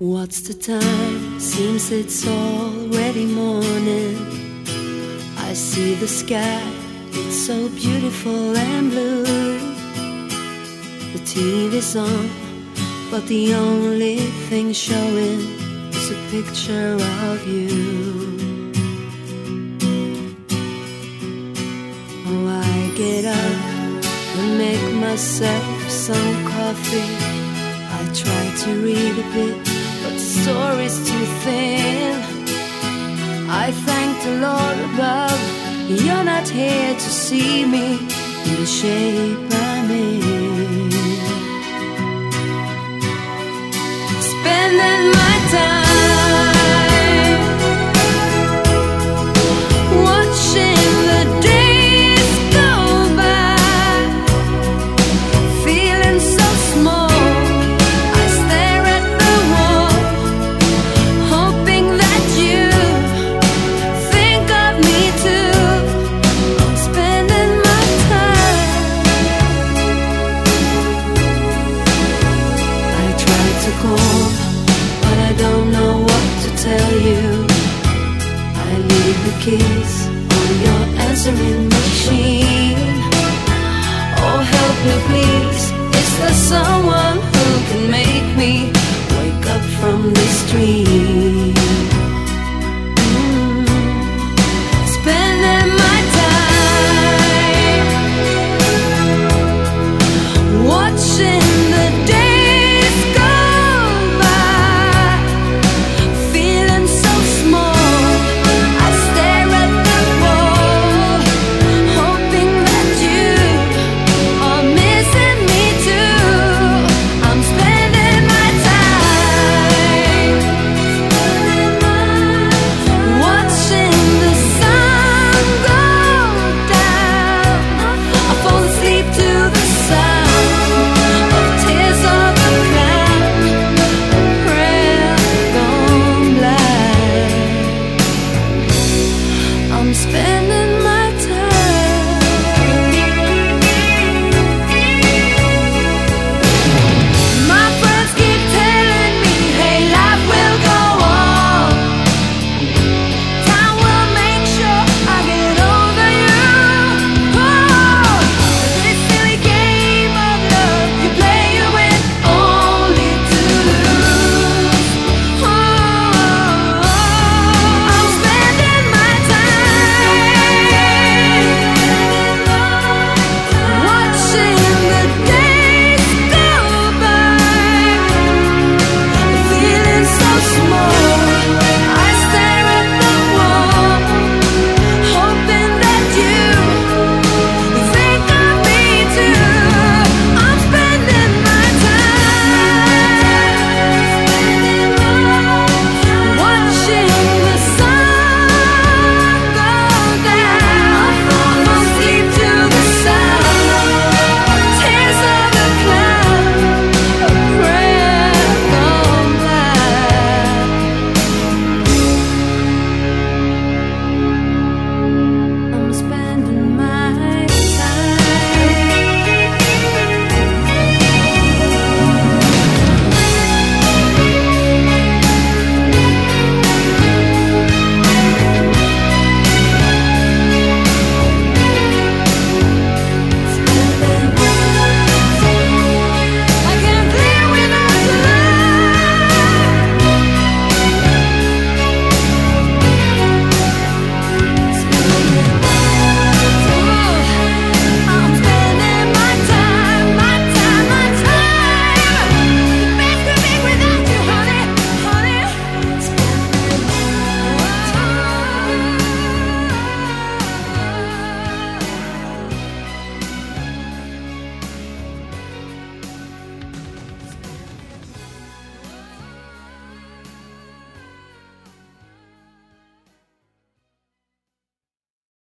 What's the time? Seems it's already morning. I see the sky, it's so beautiful and blue. The TV's on, but the only thing showing is a picture of you. Oh, I get up and make myself some coffee. I try to read a bit, story's too thin. I thank the Lord above, you're not here to see me in the shape I'm in. Leave the keys on your answering machine. Oh, help me, please. Is there someone who can make me wake up from this dream?